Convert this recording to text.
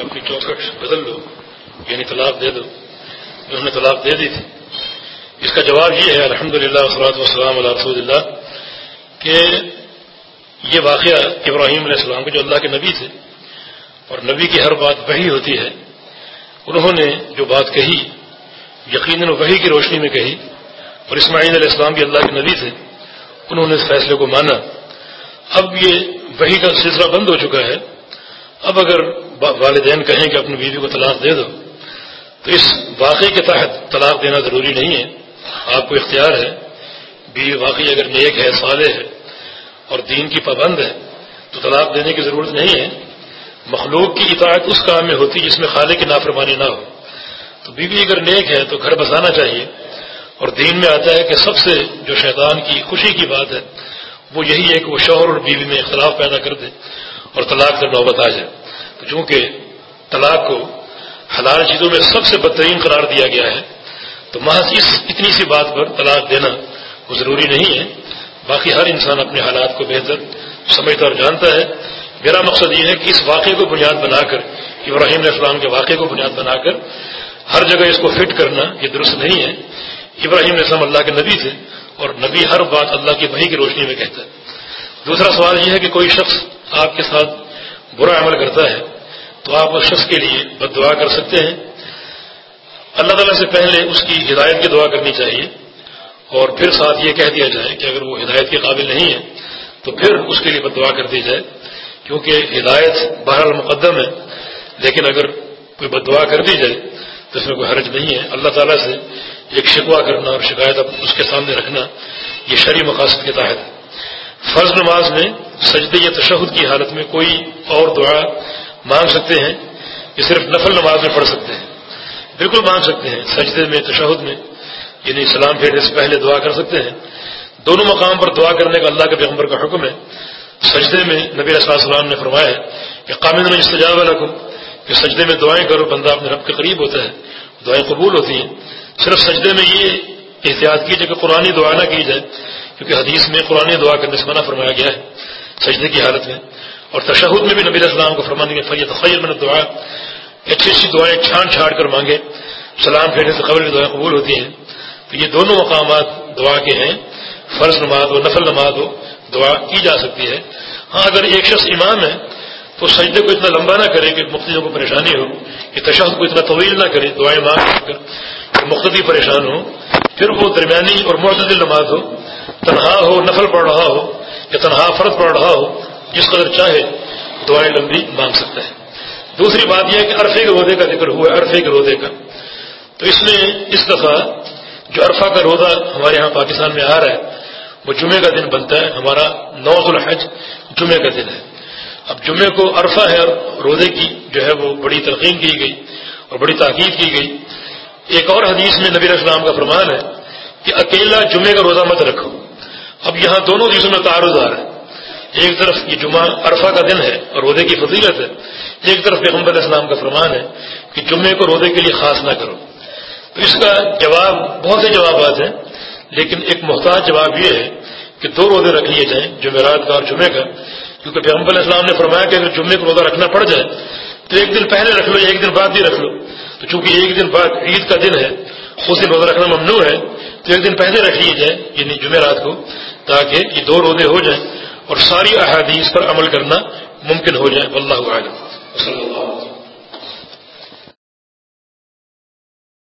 اپنی چوکٹ بدل دو یعنی طلاق دے دو انہوں نے طلاق دے دی تھی اس کا جواب یہ ہے الحمد للہ وسلات وسلام علیہ رسول اللہ کہ یہ واقعہ ابراہیم علیہ السلام کے جو اللہ کے نبی تھے اور نبی کی ہر بات وہی ہوتی ہے انہوں نے جو بات کہی یقیناً وہی کی روشنی میں کہی اور اسماعیل علیہ السلام بھی اللہ کے نبی تھے انہوں نے اس فیصلے کو مانا اب یہ وہی کا سلسلہ بند ہو چکا ہے۔ اب اگر والدین کہیں کہ اپنی بیوی کو طلاق دے دو، تو اس واقعے کے تحت طلاق دینا ضروری نہیں ہے۔ آپ کو اختیار ہے۔ بیوی واقعی اگر نیک ہے، صالح ہے اور دین کی پابند ہے، تو طلاق دینے کی ضرورت نہیں ہے۔ مخلوق کی اطاعت اس کام میں ہوتی جس میں خالے کی نافرمانی نہ ہو۔ تو بیوی اگر نیک ہے، تو گھر بسانا چاہیے۔ اور دین میں آتا ہے کہ سب سے جو شیطان کی خوشی کی بات ہے وہ یہی ہے کہ وہ شوہر اور بیوی میں اختلاف پیدا کر دے اور طلاق سے نوبت آ جائے۔ تو چونکہ طلاق کو حلال چیزوں میں سب سے بدترین قرار دیا گیا ہے، تو محض اس اتنی سی بات پر طلاق دینا وہ ضروری نہیں ہے۔ باقی ہر انسان اپنے حالات کو بہتر سمجھتا اور جانتا ہے۔ میرا مقصد یہ ہے کہ اس واقعے کو بنیاد بنا کر، ابراہیم علیہ السلام کے واقعے کو بنیاد بنا کر، ہر جگہ اس کو فٹ کرنا یہ درست نہیں ہے۔ ابراہیم علیہ السلام اللہ کے نبی تھے اور نبی ہر بات اللہ کی بہی کی روشنی میں کہتا ہے۔ دوسرا سوال یہ ہے کہ کوئی شخص آپ کے ساتھ برا عمل کرتا ہے تو آپ اس شخص کے لیے بد دعا کر سکتے ہیں۔ اللہ تعالیٰ سے پہلے اس کی ہدایت کی دعا کرنی چاہیے اور پھر ساتھ یہ کہہ دیا جائے کہ اگر وہ ہدایت کے قابل نہیں ہے تو پھر اس کے لیے بد دعا کر دی جائے کیونکہ ہدایت بہرحال مقدم ہے۔ لیکن اگر کوئی بد دعا کر دی جائے تو اس میں کوئی حرج نہیں ہے۔ اللہ تعالیٰ سے ایک شکوہ کرنا اور شکایت اس کے سامنے رکھنا، یہ شرعی مقاصد کے تحت فرض نماز میں سجدے یا تشہد کی حالت میں کوئی اور دعا مانگ سکتے ہیں کہ صرف نفل نماز میں پڑھ سکتے ہیں۔ بالکل مانگ سکتے ہیں، سجدے میں، تشہد میں یعنی سلام پھیرنے سے پہلے دعا کر سکتے ہیں۔ دونوں مقام پر دعا کرنے کا اللہ کے پیغمبر کا حکم ہے۔ سجدے میں نبی علیہ السلام نے فرمایا ہے کہ قامد میں استجاب رکھو کہ سجدے میں دعائیں کرو، بندہ اپنے رب کے قریب ہوتا ہے، دعائیں قبول ہوتی ہیں۔ صرف سجدے میں یہ احتیاط کیجیے کہ قرآن دعا نہ کی جائے، کیونکہ حدیث میں قرآن دعا کرنے سے منع فرمایا گیا ہے سجدے کی حالت میں۔ اور تشہد میں بھی نبی السلام کو فرمانے کے فریت خیر میں دعا اچھی اچھی دعائیں چھان چھاڑ کر مانگے۔ سلام پھیرنے سے قبل دعائیں قبول ہوتی ہیں۔ تو یہ دونوں مقامات دعا کے ہیں۔ فرض نماز ہو، نفل نماز ہو، دعا کی جا سکتی ہے۔ ہاں اگر ایک شخص امام ہے، تو سجدے کو اتنا لمبا نہ کرے کہ مختلف کو پریشانی ہو، کہ تشہد کو اتنا طویل نہ کرے، دعائیں مانگ کر۔ مختلف پریشان ہو پھر وہ درمیانی اور معتدل نماز ہو، تنہا ہو، نفل پڑھ رہا ہو، یا تنہا فرض پڑھ رہا ہو، جس قدر چاہے دعائیں لمبی مانگ سکتا ہے۔ دوسری بات یہ ہے کہ عرفے کے روزے کا ذکر ہوا ہے، عرفے کے روزے کا۔ تو اس میں اس دفعہ جو عرفہ کا روزہ ہمارے ہاں پاکستان میں آ رہا ہے، وہ جمعے کا دن بنتا ہے، ہمارا نوز الحج جمعے کا دن ہے۔ اب جمعے کو عرفہ ہے اور روزے کی جو ہے وہ بڑی تلقین کی گئی اور بڑی تاکید کی گئی۔ ایک اور حدیث میں نبی اسلام کا فرمان ہے کہ اکیلا جمعے کا روزہ مت رکھو۔ اب یہاں دونوں دیشوں میں تعارض آ رہا ہے۔ ایک طرف یہ جمعہ عرفہ کا دن ہے اور روزے کی فضیلت ہے۔ ایک طرف پیغمبر اسلام کا فرمان ہے کہ جمعے کو روزے کے لیے خاص نہ کرو۔ تو اس کا جواب، بہت سے جوابات ہیں، لیکن ایک محتاط جواب یہ ہے کہ دو روزے رکھ لیے جائیں جمعرات کا اور جمعے کا۔ کیونکہ پیغمبر اسلام نے فرمایا کہ اگر جمعے کو روزہ رکھنا پڑ جائے تو ایک دن پہلے رکھ لو یا ایک دن بعد بھی رکھ لو۔ تو چونکہ ایک دن بعد عید کا دن ہے، اس دن روزہ رکھنا ممنوع ہے، تو ایک دن پہلے رکھ لیے جائیں یعنی جمعرات کو، تاکہ یہ دو روزے ہو جائیں اور ساری احادیث پر عمل کرنا ممکن ہو جائے۔ اللہ عالم صلی اللہ